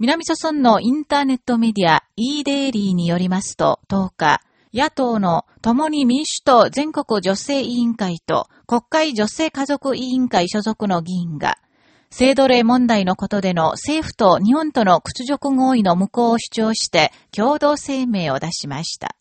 南諸村のインターネットメディア e デイリーによりますと、10日、野党の共に民主党全国女性委員会と国会女性家族委員会所属の議員が、性奴隷問題のことでの政府と日本との屈辱合意の無効を主張して共同声明を出しました。